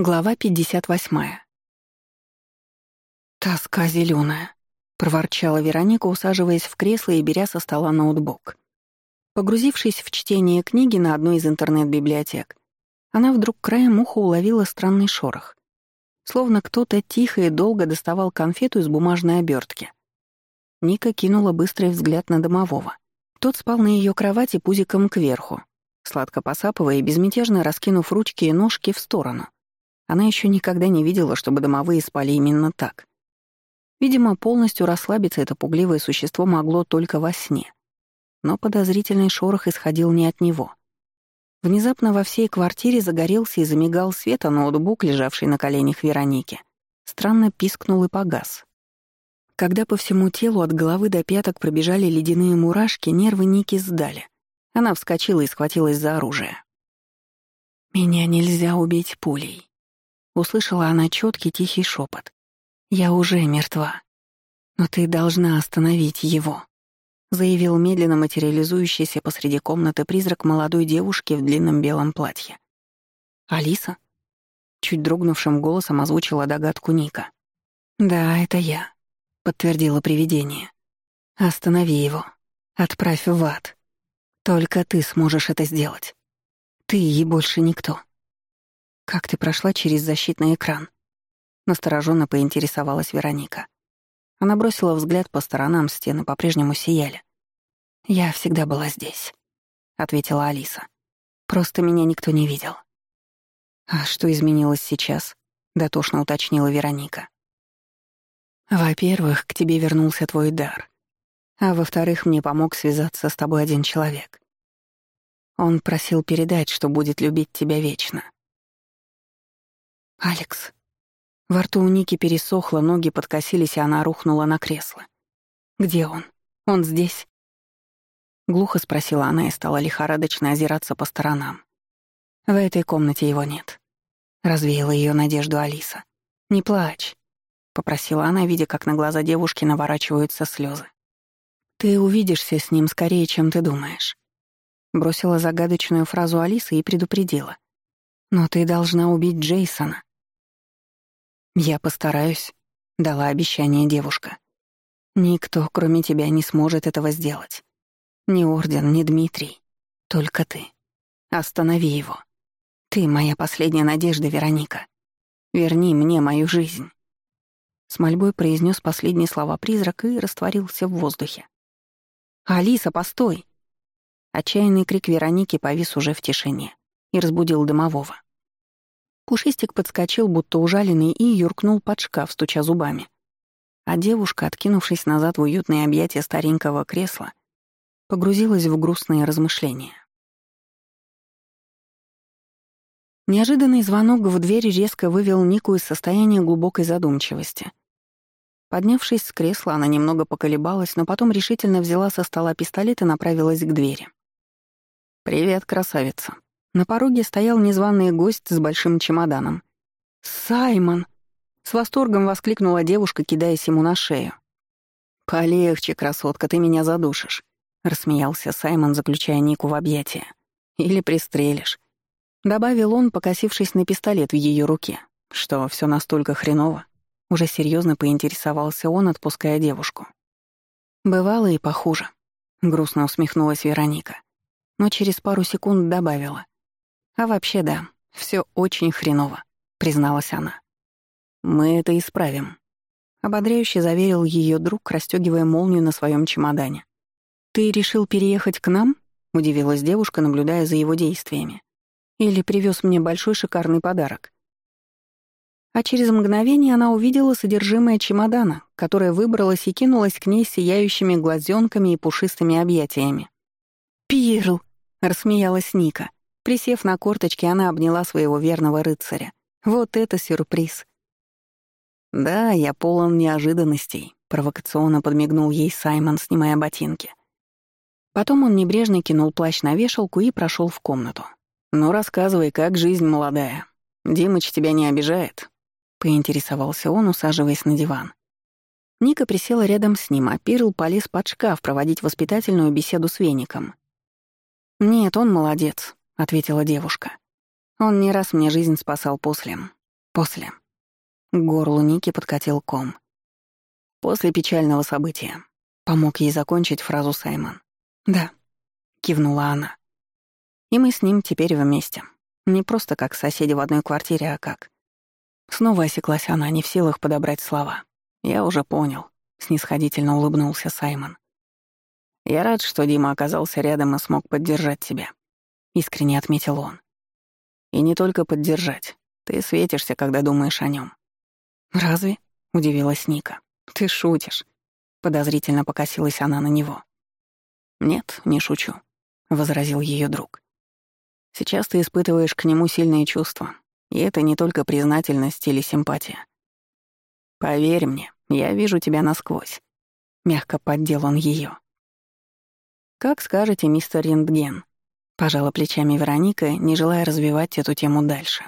Глава 58. «Тоска зеленая, проворчала Вероника, усаживаясь в кресло и беря со стола ноутбук. Погрузившись в чтение книги на одной из интернет-библиотек, она вдруг краем уха уловила странный шорох. Словно кто-то тихо и долго доставал конфету из бумажной обертки. Ника кинула быстрый взгляд на домового. Тот спал на ее кровати пузиком кверху, сладко посапывая и безмятежно раскинув ручки и ножки в сторону — она еще никогда не видела, чтобы домовые спали именно так. Видимо, полностью расслабиться это пугливое существо могло только во сне. Но подозрительный шорох исходил не от него. Внезапно во всей квартире загорелся и замигал свет, а ноутбук, лежавший на коленях Вероники, странно пискнул и погас. Когда по всему телу от головы до пяток пробежали ледяные мурашки, нервы Ники сдали. Она вскочила и схватилась за оружие. «Меня нельзя убить пулей», Услышала она четкий тихий шепот. «Я уже мертва. Но ты должна остановить его», — заявил медленно материализующийся посреди комнаты призрак молодой девушки в длинном белом платье. «Алиса?» — чуть дрогнувшим голосом озвучила догадку Ника. «Да, это я», — подтвердило привидение. «Останови его. Отправь в ад. Только ты сможешь это сделать. Ты и больше никто». «Как ты прошла через защитный экран?» Настороженно поинтересовалась Вероника. Она бросила взгляд по сторонам, стены по-прежнему сияли. «Я всегда была здесь», — ответила Алиса. «Просто меня никто не видел». «А что изменилось сейчас?» — дотошно уточнила Вероника. «Во-первых, к тебе вернулся твой дар. А во-вторых, мне помог связаться с тобой один человек. Он просил передать, что будет любить тебя вечно. «Алекс». Во рту у Ники пересохло, ноги подкосились, и она рухнула на кресло. «Где он? Он здесь?» Глухо спросила она и стала лихорадочно озираться по сторонам. «В этой комнате его нет». Развеяла ее надежду Алиса. «Не плачь», — попросила она, видя, как на глаза девушки наворачиваются слезы. «Ты увидишься с ним скорее, чем ты думаешь». Бросила загадочную фразу Алиса и предупредила. «Но ты должна убить Джейсона. «Я постараюсь», — дала обещание девушка. «Никто, кроме тебя, не сможет этого сделать. Ни Орден, ни Дмитрий. Только ты. Останови его. Ты моя последняя надежда, Вероника. Верни мне мою жизнь». С мольбой произнес последние слова призрак и растворился в воздухе. «Алиса, постой!» Отчаянный крик Вероники повис уже в тишине и разбудил домового. Пушистик подскочил, будто ужаленный, и юркнул под шкаф, стуча зубами. А девушка, откинувшись назад в уютное объятие старенького кресла, погрузилась в грустные размышления. Неожиданный звонок в дверь резко вывел Нику из состояния глубокой задумчивости. Поднявшись с кресла, она немного поколебалась, но потом решительно взяла со стола пистолет и направилась к двери. «Привет, красавица», на пороге стоял незваный гость с большим чемоданом. «Саймон!» — с восторгом воскликнула девушка, кидаясь ему на шею. «Полегче, красотка, ты меня задушишь», — рассмеялся Саймон, заключая Нику в объятия. «Или пристрелишь», — добавил он, покосившись на пистолет в ее руке. «Что, все настолько хреново?» — уже серьезно поинтересовался он, отпуская девушку. «Бывало и похуже», — грустно усмехнулась Вероника. Но через пару секунд добавила — «А вообще да, все очень хреново», — призналась она. «Мы это исправим», — ободряюще заверил ее друг, расстегивая молнию на своем чемодане. «Ты решил переехать к нам?» — удивилась девушка, наблюдая за его действиями. «Или привез мне большой шикарный подарок?» А через мгновение она увидела содержимое чемодана, которое выбралось и кинулось к ней сияющими глазенками и пушистыми объятиями. «Пирл!» — рассмеялась Ника. Присев на корточки, она обняла своего верного рыцаря. Вот это сюрприз. «Да, я полон неожиданностей», — провокационно подмигнул ей Саймон, снимая ботинки. Потом он небрежно кинул плащ на вешалку и прошел в комнату. «Ну, рассказывай, как жизнь молодая. Димыч тебя не обижает?» — поинтересовался он, усаживаясь на диван. Ника присела рядом с ним, а Пирл полез под шкаф проводить воспитательную беседу с веником. «Нет, он молодец ответила девушка. Он не раз мне жизнь спасал после. После. К горлу Ники подкатил ком. После печального события. Помог ей закончить фразу Саймон. «Да», — кивнула она. «И мы с ним теперь вместе. Не просто как соседи в одной квартире, а как...» Снова осеклась она, не в силах подобрать слова. «Я уже понял», — снисходительно улыбнулся Саймон. «Я рад, что Дима оказался рядом и смог поддержать тебя. — искренне отметил он. «И не только поддержать. Ты светишься, когда думаешь о нем. «Разве?» — удивилась Ника. «Ты шутишь». Подозрительно покосилась она на него. «Нет, не шучу», — возразил ее друг. «Сейчас ты испытываешь к нему сильные чувства, и это не только признательность или симпатия. Поверь мне, я вижу тебя насквозь». Мягко поддел он ее. «Как скажете, мистер Рентген», Пожала плечами Вероника, не желая развивать эту тему дальше.